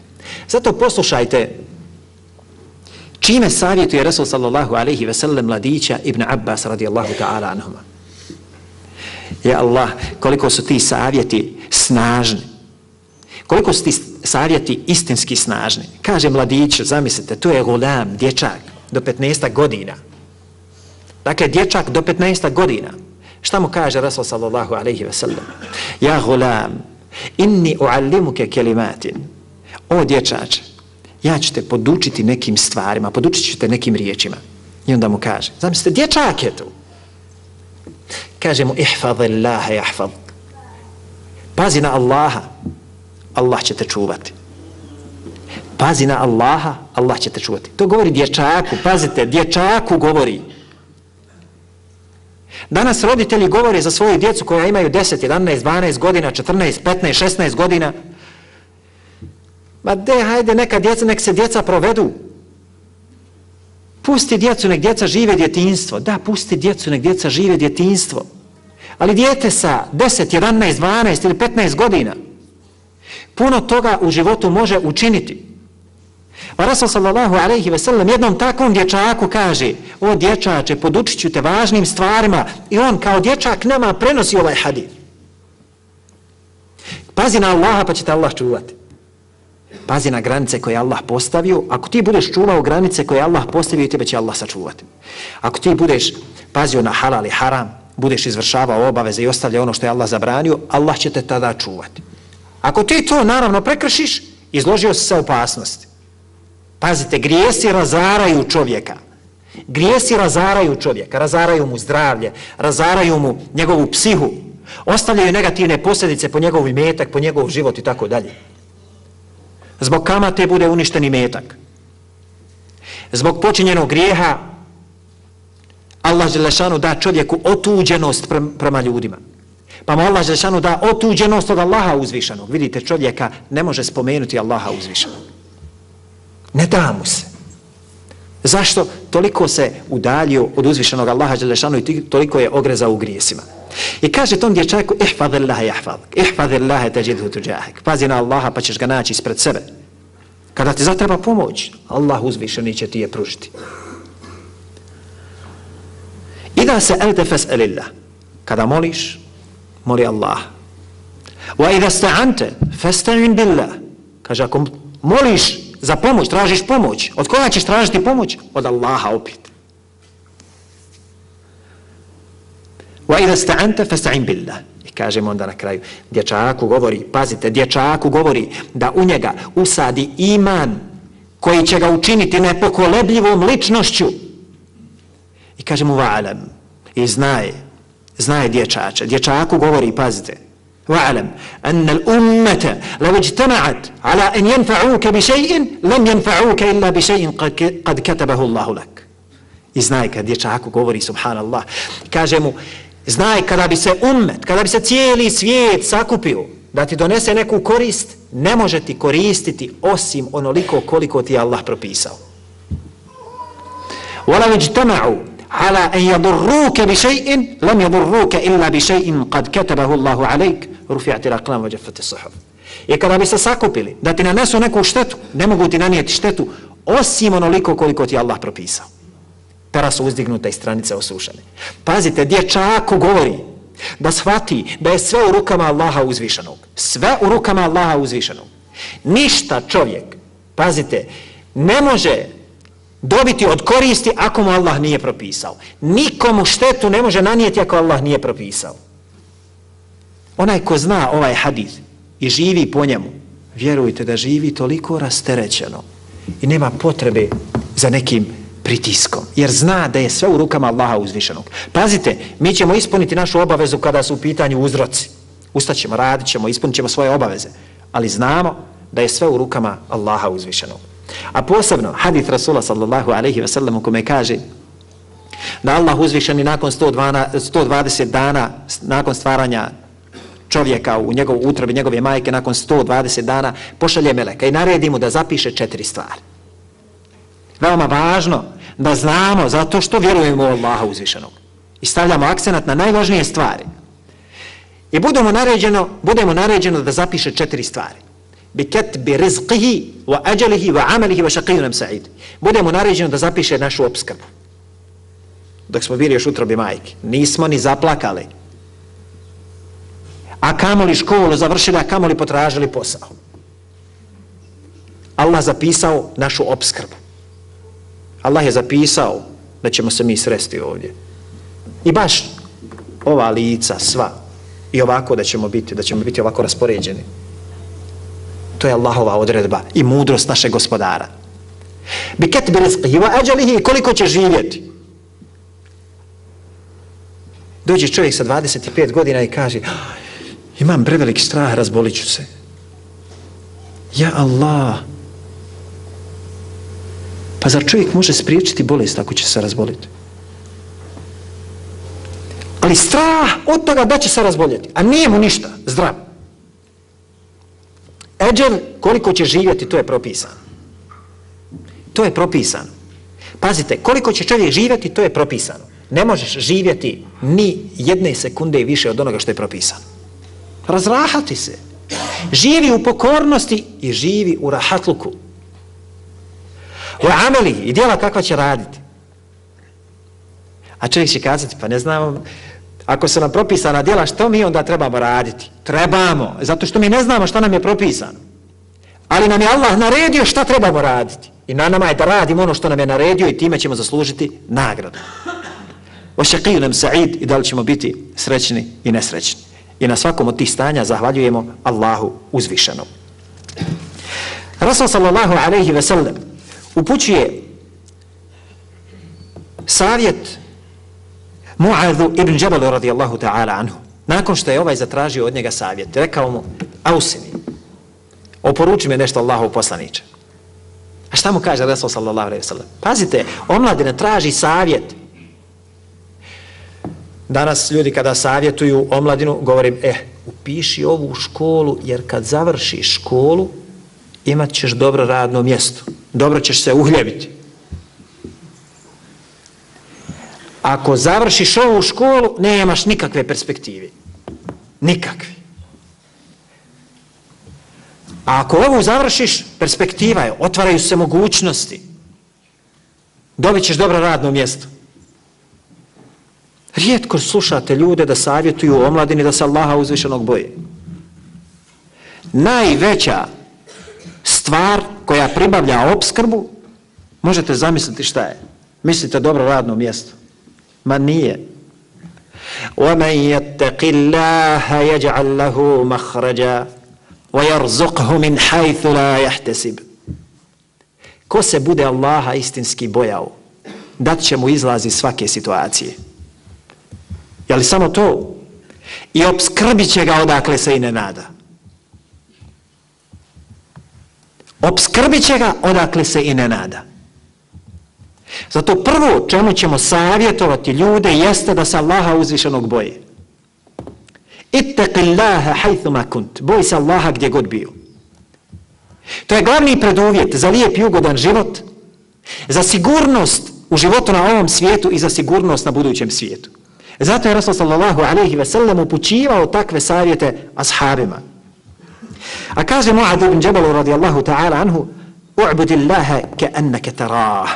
Zato poslušajte čime savjetuje Rasul sallallahu alaihi sellem mladića Ibn Abbas radijallahu ta'ala anhuma. Ja Allah, koliko su ti savjeti snažni. Koliko su ti savjeti istinski snažni. Kaže mladić, zamislite, to je gulam, dječak, do 15 godina. Dakle, dječak do 15 godina. Šta mu kaže Rasul sallallahu alaihi ve sellem? Ja gulam, inni uallimuke kelimatin. O dječače, ja ću te podučiti nekim stvarima, podučit ću te nekim riječima. I onda mu kaže, zamislite, dječak je tu. Kaže mu ihfad Allaha yahfad pazi na Allaha Allah će te čuvati. Pazi na Allaha Allah će te čuvati. To govori dječaku pazite dječaku govori. Danas roditelji govore za svoju djecu koja imaju 10, 11, 12 godina 14, 15, 16 godina ma de hajde neka djeca nek se djeca provedu Pusti djecu, nek djeca žive djetinstvo. Da, pusti djecu, nek djeca žive djetinstvo. Ali djete sa 10, 11, 12 ili 15 godina puno toga u životu može učiniti. A Rasul sallallahu alaihi ve sellem jednom takvom dječaku kaže o dječače, podučit ću te važnim stvarima i on kao dječak nama prenosi ovaj hadith. Pazi na Allaha pa će te Allah čuvati. Pazi na granice koje Allah postavio. Ako ti budeš čuvao granice koje Allah postavio, tebe će Allah sačuvati. Ako ti budeš pazio na halal i haram, budeš izvršavao obaveze i ostavlja ono što je Allah zabranio, Allah će te tada čuvati. Ako ti to naravno prekršiš, izložio se opasnosti. Pazite, grijesi razaraju čovjeka. Grijesi razaraju čovjeka, razaraju mu zdravlje, razaraju mu njegovu psihu, ostavljaju negativne posljedice po njegov imetak, po njegov život i tako dalje. Zbog kamate bude uništeni metak. Zbog počinjenog grijeha Allah Želešanu da čovjeku otuđenost prema ljudima. Pa mu Allah Želešanu da otuđenost od Allaha uzvišanog. Vidite, čovjeka ne može spomenuti Allaha uzvišanog. Ne da mu se. Zašto? Toliko se udaljio od uzvišenog Allaha Đelešanu i toliko je ogrezao u grijesima. I kaže tom dječaku, ihfad Allahe jahfadak, ihfad Allahe teđidhu tuđahek. Pazi na Allaha pa ćeš ga naći ispred sebe. Kada ti zatreba pomoć, Allah uzvišeni će ti je pružiti. I da se elte fes elillah. Kada moliš, moli Allah. Wa idha sta'ante, festa'in billah. Kaže, ako moliš za pomoć, tražiš pomoć. Od koga ćeš tražiti pomoć? Od Allaha opet. Wa idha sta'anta fasta'in billah. I kažemo onda na kraju, dječaku govori, pazite, dječaku govori da u njega usadi iman koji će ga učiniti nepokolebljivom ličnošću. I kaže mu va'alam, i znaje, znaje dječače, dječaku govori, pazite, واعلم أن الأمة لو اجتمعت على أن ينفعوك بشيء لم ينفعوك إلا بشيء قد كتبه الله لك I znaj kad dječaku govori subhanallah, kaže mu, znaj kada bi se ummet, kada bi se cijeli svijet sakupio da ti donese neku korist, ne može ti koristiti osim onoliko koliko ti Allah propisao. وَلَوْ اجْتَمَعُوا على أن يضروك بشيء لم يضروك إلا بشيء قد كتبه الله عليك رفعت الأقلام وجفت الصحف I kada bi se sakupili da ti nanesu neku štetu, ne mogu ti nanijeti štetu, osim onoliko koliko ti Allah propisao. Pera su uzdignuta i stranice osušene. Pazite, dječaku govori da shvati da je sve u rukama Allaha uzvišenog. Sve u rukama Allaha uzvišenog. Ništa čovjek, pazite, ne može dobiti od koristi ako mu Allah nije propisao. Nikomu štetu ne može nanijeti ako Allah nije propisao. Onaj ko zna ovaj hadis i živi po njemu, vjerujte da živi toliko rasterećeno i nema potrebe za nekim pritiskom, jer zna da je sve u rukama Allaha uzvišenog. Pazite, mi ćemo ispuniti našu obavezu kada su u pitanju uzroci. Ustaćemo, radit ćemo, ispunit ćemo svoje obaveze, ali znamo da je sve u rukama Allaha uzvišenog. A posebno, hadith Rasula sallallahu alaihi ve sellem u kome kaže da Allah uzvišeni nakon 112, 120 dana, nakon stvaranja čovjeka u njegov utrobi, njegove majke, nakon 120 dana, pošalje meleka i naredi mu da zapiše četiri stvari. Veoma važno da znamo zato što vjerujemo u Allaha uzvišenog. I stavljamo akcenat na najvažnije stvari. I budemo naređeno, budemo naređeno da zapiše četiri stvari bi katbi rizqihi wa ajalihi wa amalihi wa shaqiyun sa'id. Budemo naređeno da zapiše našu opskrbu. Dok smo bili još utrobi majke. Nismo ni zaplakali. A kamoli školu završili, a kamoli potražili posao. Allah zapisao našu opskrbu. Allah je zapisao da ćemo se mi sresti ovdje. I baš ova lica, sva, i ovako da ćemo biti, da ćemo biti ovako raspoređeni. To je Allahova odredba i mudrost našeg gospodara. Bi ketbi rizqihi wa ajalihi koliko će živjeti. Dođe čovjek sa 25 godina i kaže ah, imam prevelik strah, razbolit ću se. Ja Allah. Pa zar čovjek može spriječiti bolest ako će se razboliti? Ali strah od toga da će se razboljeti. A nije mu ništa. Zdrav. Eđel, koliko će živjeti, to je propisano. To je propisano. Pazite, koliko će čovjek živjeti, to je propisano. Ne možeš živjeti ni jedne sekunde više od onoga što je propisano. Razrahati se. Živi u pokornosti i živi u rahatluku. U ameli i djela kakva će raditi. A čovjek će kazati, pa ne znamo, ako su nam propisana djela, što mi onda trebamo raditi? Trebamo, zato što mi ne znamo šta nam je propisano. Ali nam je Allah naredio šta trebamo raditi. I na nama je da radimo ono što nam je naredio i time ćemo zaslužiti nagradu. Ošakiju nam sa'id i da li ćemo biti srećni i nesrećni. I na svakom od tih stanja zahvaljujemo Allahu uzvišenom. Rasul sallallahu alaihi ve sellem upućuje savjet Mu'adhu ibn Jabalu radijallahu ta'ala anhu. Nakon što je ovaj zatražio od njega savjet, rekao mu, ausini, oporuči me nešto Allahu poslaniče. A šta mu kaže Resul sallallahu alaihi sallam? Pazite, omladina traži savjet. Danas ljudi kada savjetuju omladinu, govorim, eh, upiši ovu školu, jer kad završiš školu, imat ćeš dobro radno mjesto. Dobro ćeš se uhljebiti. Ako završiš ovu školu, nemaš nikakve perspektive. Nikakve. A ako ovu završiš, perspektiva je, otvaraju se mogućnosti. Dobit ćeš dobro radno mjesto. Rijetko slušate ljude da savjetuju omladini da se Allaha uzvišenog boje. Najveća stvar koja pribavlja obskrbu, možete zamisliti šta je. Mislite dobro radno mjesto. Ma nije. وَمَنْ يَتَّقِ اللَّهَ يَجْعَلْ لَهُ مَخْرَجًا وَيَرْزُقْهُ مِنْ حَيْثُ لَا يَحْتَسِبْ Ko se bude Allaha istinski bojao, dat će mu izlazi svake situacije. Je li samo to? I obskrbit će ga odakle se i ne nada. Obskrbit će ga odakle se i ne nada. Zato prvo čemu ćemo savjetovati ljude jeste da se Allaha uzvišenog boje. Ittaqillaha haythuma kunt. Boj se Allaha gdje god bio. To je glavni preduvjet za lijep i ugodan život, za sigurnost u životu na ovom svijetu i za sigurnost na budućem svijetu. Zato je Rasul sallallahu alaihi ve sellem upućivao takve savjete ashabima. A kaže Mu'ad ibn Jabal radijallahu ta'ala anhu, u'budi Allaha ka annaka tarah,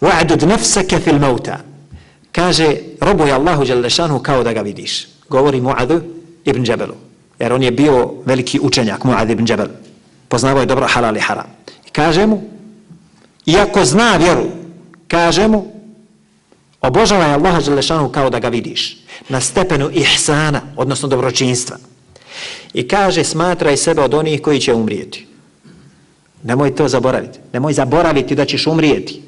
wa'dud nafsaka fil mauta. Kaže, robuj Allahu Đalešanu kao da ga vidiš. Govori Mu'ad ibn Jabal. Jer on je bio veliki učenjak, Mu'ad ibn Jabal. Poznavao je dobro halal i haram. I kaže mu, iako zna vjeru, kaže mu, obožavaj Allaha Đalešanu kao da ga vidiš. Na stepenu ihsana, odnosno dobročinstva. I kaže, smatraj sebe od onih koji će umrijeti. Nemoj to zaboraviti. Nemoj zaboraviti da ćeš umrijeti.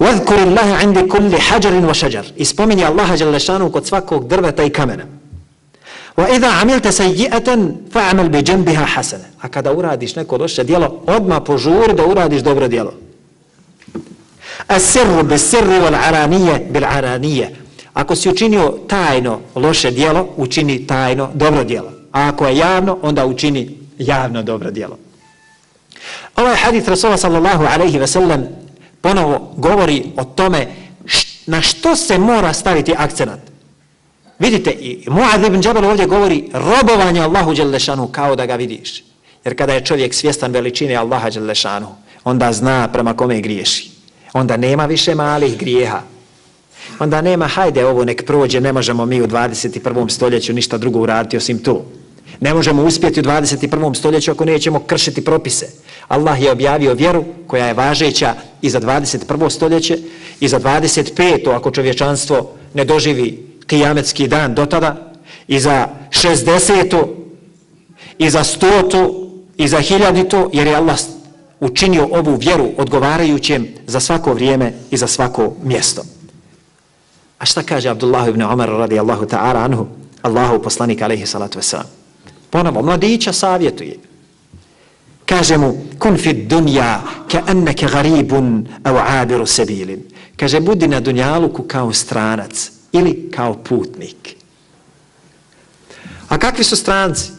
وَذْكُرِ اللَّهَ عِنْدِ كُلِّ حَجَرٍ وَشَجَرٍ I spomeni Allaha Đalešanu kod svakog drveta i kamena. وَإِذَا عَمِلْتَ سَيِّئَةً فَعَمَلْ بِجَنْبِهَا حَسَنَ A kada uradiš neko loše dijelo, odmah požuri da uradiš dobro dijelo. السِّرُّ بِالسِّرِّ وَالْعَرَانِيَ بِالْعَرَانِيَ Ako si učinio tajno loše dijelo, učini tajno dobro dijelo. A ako je javno, onda učini javno dobro dijelo. Ovaj hadith Rasula sallallahu alaihi ve sellem ponovo govori o tome na što se mora staviti akcenat. Vidite, i Muad ibn Džabal ovdje govori robovanje Allahu Đelešanu kao da ga vidiš. Jer kada je čovjek svjestan veličine Allaha Đelešanu, onda zna prema kome griješi. Onda nema više malih grijeha. Onda nema, hajde ovo nek prođe, ne možemo mi u 21. stoljeću ništa drugo uraditi osim to. Ne možemo uspjeti u 21. stoljeću ako nećemo kršiti propise. Allah je objavio vjeru koja je važeća i za 21. stoljeće i za 25. ako čovječanstvo ne doživi kijametski dan do tada i za 60. i za 100. i za 1000. jer je Allah učinio ovu vjeru odgovarajućem za svako vrijeme i za svako mjesto. A šta kaže Abdullah ibn Umar radijallahu ta'ala anhu, Allahu poslanik alaihi salatu wasalam. Ponovo, mladića savjetuje. Kaže mu, kun fi dunja ka enneke garibun au abiru sebilin. Kaže, budi na dunjaluku kao stranac ili kao putnik. A kakvi su stranci?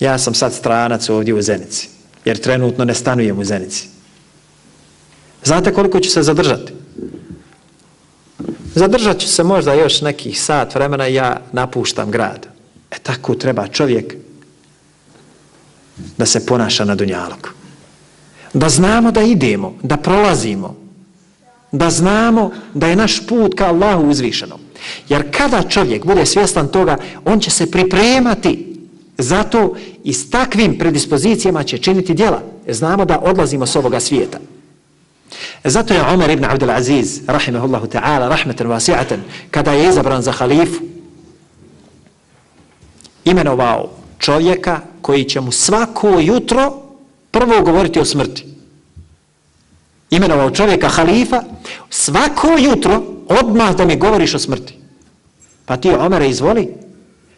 Ja sam sad stranac ovdje u Zenici. jer trenutno ne stanujem u Zenici. Znate koliko ću se zadržati? Zadržat ću se možda još nekih sat vremena ja napuštam grad. E tako treba čovjek da se ponaša na Dunjalog. Da znamo da idemo, da prolazimo, da znamo da je naš put ka Allahu uzvišeno. Jer kada čovjek bude svjestan toga, on će se pripremati zato i s takvim predispozicijama će činiti djela. Znamo da odlazimo s ovoga svijeta. E zato je Omer ibn Abdul Aziz, rahimahullahu ta'ala, rahmetan vasi'atan, kada je izabran za halifu, imenovao čovjeka koji će mu svako jutro prvo govoriti o smrti. Imenovao čovjeka halifa svako jutro odmah da mi govoriš o smrti. Pa ti, Omere, izvoli.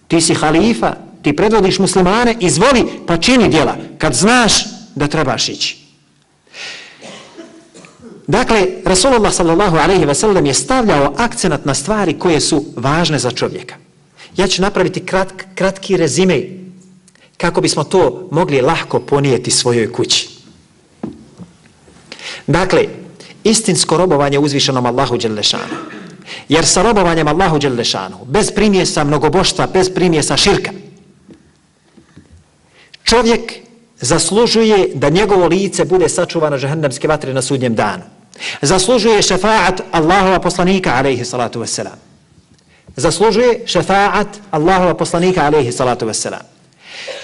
Ti si halifa, ti predvodiš muslimane, izvoli, pa čini djela, kad znaš da trebaš ići. Dakle, Rasulullah sallallahu alaihi ve sellem je stavljao akcenat na stvari koje su važne za čovjeka. Ja ću napraviti krat, kratki rezime kako bismo to mogli lahko ponijeti svojoj kući. Dakle, istinsko robovanje uzvišenom Allahu Đelešanu. Jer sa robovanjem Allahu Đelešanu, bez primjesa mnogoboštva, bez primjesa širka, čovjek zaslužuje da njegovo lice bude sačuvano žahannamske vatre na sudnjem danu. Zaslužuje šefaat Allahova poslanika, alaihi salatu vesselam. Zaslužuje šefaat Allahova poslanika, alaihi salatu vesselam.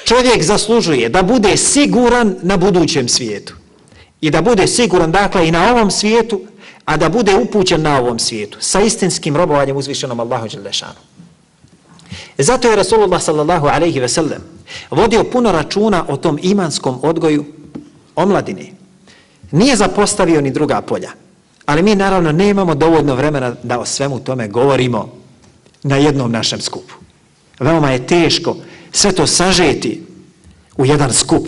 Čovjek zaslužuje da bude siguran na budućem svijetu. I da bude siguran, dakle, i na ovom svijetu, a da bude upućen na ovom svijetu, sa istinskim robovanjem uzvišenom Allahu Đelešanu. Zato je Rasulullah sallallahu alaihi ve sellem vodio puno računa o tom imanskom odgoju omladine. Nije zapostavio ni druga polja. Ali mi naravno nemamo dovoljno vremena da o svemu tome govorimo na jednom našem skupu. Veoma je teško sve to sažeti u jedan skup.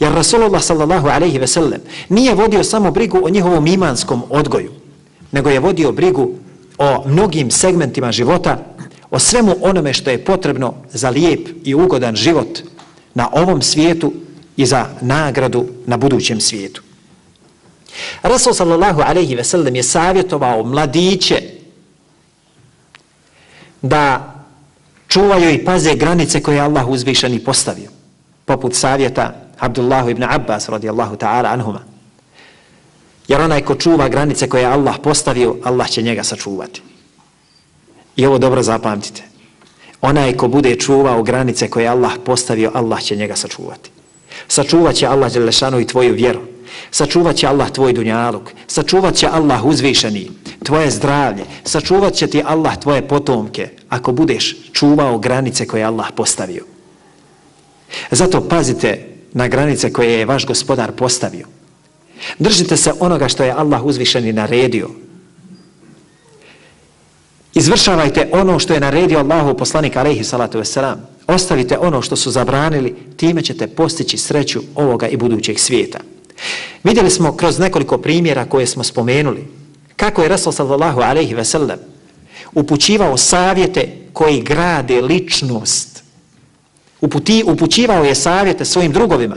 Jer Rasulullah sallallahu alaihi ve sellem nije vodio samo brigu o njihovom imanskom odgoju, nego je vodio brigu o mnogim segmentima života, o svemu onome što je potrebno za lijep i ugodan život na ovom svijetu i za nagradu na budućem svijetu. Rasul sallallahu alaihi ve sellem je savjetovao mladiće da čuvaju i paze granice koje je Allah uzvišen i postavio. Poput savjeta Abdullahu ibn Abbas radijallahu ta'ala anhuma. Jer onaj ko čuva granice koje je Allah postavio, Allah će njega sačuvati. I ovo dobro zapamtite. Onaj ko bude čuvao granice koje je Allah postavio, Allah će njega sačuvati. Sačuvat će Allah Đelešanu i tvoju vjeru. Sačuvat će Allah tvoj dunjaluk. Sačuvat će Allah uzvišeni tvoje zdravlje. Sačuvat će ti Allah tvoje potomke ako budeš čuvao granice koje Allah postavio. Zato pazite na granice koje je vaš gospodar postavio. Držite se onoga što je Allah uzvišeni naredio. Izvršavajte ono što je naredio Allahu poslanik alaihi salatu wasalam. Ostavite ono što su zabranili, time ćete postići sreću ovoga i budućeg svijeta. Vidjeli smo kroz nekoliko primjera koje smo spomenuli kako je Rasul sallallahu alaihi ve sellem upućivao savjete koji grade ličnost. Uputi, upućivao je savjete svojim drugovima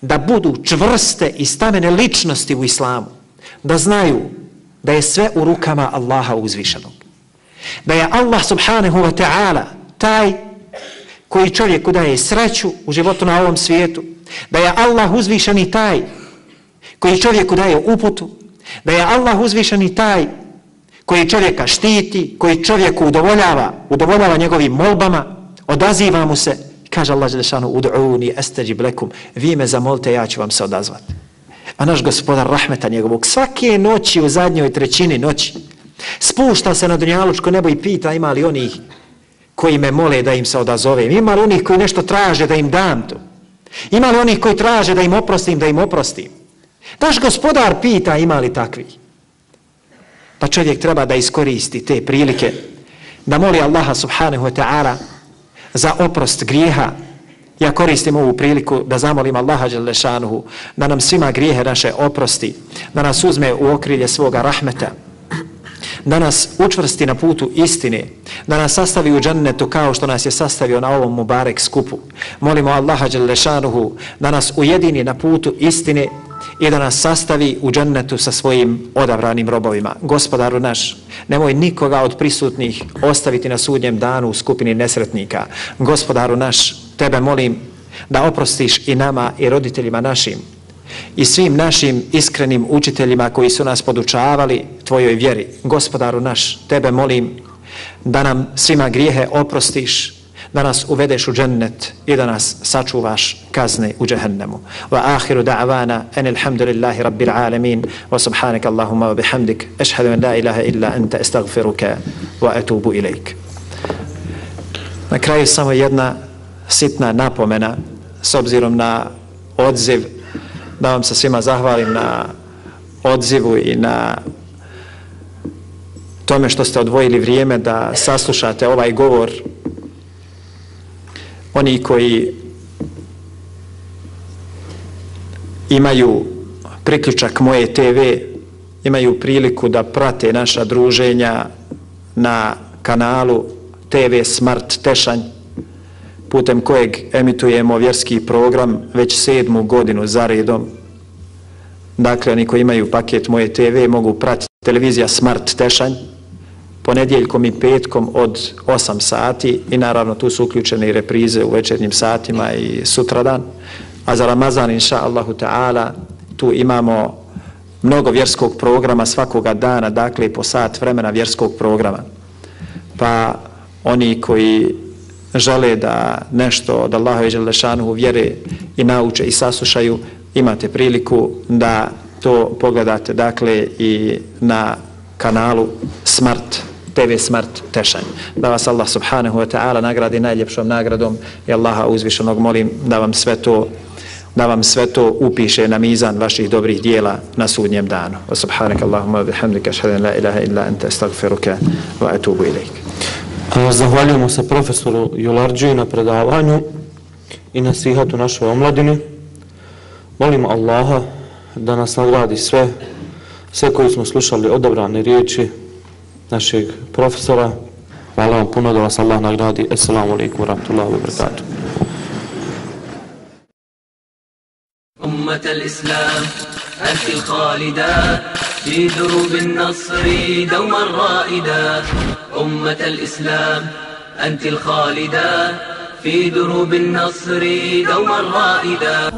da budu čvrste i stamene ličnosti u islamu. Da znaju da je sve u rukama Allaha uzvišenog. Da je Allah subhanahu wa ta'ala taj koji čovjeku daje sreću u životu na ovom svijetu, da je Allah uzvišeni taj koji čovjeku daje uputu, da je Allah uzvišeni taj koji čovjeka štiti, koji čovjeku udovoljava, udovoljava njegovim molbama, odaziva mu se, kaže Allah Želešanu, ud'uni esteđi blekum, vi me zamolite, ja ću vam se odazvati. A naš gospodar Rahmeta njegovog svake noći u zadnjoj trećini noći spušta se na dunjalučko nebo i pita ima li onih koji me mole da im se odazovem, ima li onih koji nešto traže da im dam to. Ima li onih koji traže da im oprostim, da im oprostim? Naš gospodar pita ima li takvi. Pa čovjek treba da iskoristi te prilike, da moli Allaha subhanahu wa ta'ala za oprost grijeha. Ja koristim ovu priliku da zamolim Allaha Đelešanuhu da nam svima grijehe naše oprosti, da nas uzme u okrilje svoga rahmeta, da nas učvrsti na putu istine, da nas sastavi u džennetu kao što nas je sastavio na ovom Mubarek skupu. Molimo Allaha Đelešanuhu da nas ujedini na putu istine i da nas sastavi u džennetu sa svojim odabranim robovima. Gospodaru naš, nemoj nikoga od prisutnih ostaviti na sudnjem danu u skupini nesretnika. Gospodaru naš, tebe molim da oprostiš i nama i roditeljima našim i svim našim iskrenim učiteljima koji su nas podučavali tvojoj vjeri. Gospodaru naš, tebe molim da nam svima grijehe oprostiš, da nas uvedeš u džennet i da nas sačuvaš kazne u džehennemu. Wa ahiru da'vana en ilhamdulillahi rabbil alamin wa subhanaka Allahumma wa bihamdik ashhadu an la ilaha illa anta astaghfiruka wa atubu ilaik. Na kraju samo jedna sitna napomena s obzirom na odziv da vam se svima zahvalim na odzivu i na tome što ste odvojili vrijeme da saslušate ovaj govor oni koji imaju priključak moje TV imaju priliku da prate naša druženja na kanalu TV Smart Tešanj putem kojeg emitujemo vjerski program već sedmu godinu za redom. Dakle, oni koji imaju paket moje TV mogu pratiti televizija Smart Tešanj ponedjeljkom i petkom od 8 sati i naravno tu su uključene i reprize u večernjim satima i sutradan. A za Ramazan, inša Allahu ta'ala, tu imamo mnogo vjerskog programa svakoga dana, dakle po sat vremena vjerskog programa. Pa oni koji žele da nešto od Allaha i Želešanuhu vjere i nauče i saslušaju, imate priliku da to pogledate, dakle, i na kanalu Smart, TV Smart Tešanj. Da vas Allah subhanahu wa ta'ala nagradi najljepšom nagradom i Allaha uzvišenog molim da vam sve to da vam sve to upiše na mizan vaših dobrih dijela na sudnjem danu. Wa subhanaka Allahumma bihamdika ashhadu an la ilaha illa anta astaghfiruka wa atubu ilaik. Zahvaljujemo se profesoru Jularđi na predavanju i na sihatu našoj omladini. Molimo Allaha da nas nagradi sve, sve koji smo slušali odabrane riječi našeg profesora. Hvala vam puno da vas Allah nagradi. Assalamu alaikum wa rahmatullahi wa barakatuh. أمة الإسلام أنت الخالدة في دروب النصر دوما رائدة أمة الإسلام أنت الخالدة في دروب النصر دوما رائدة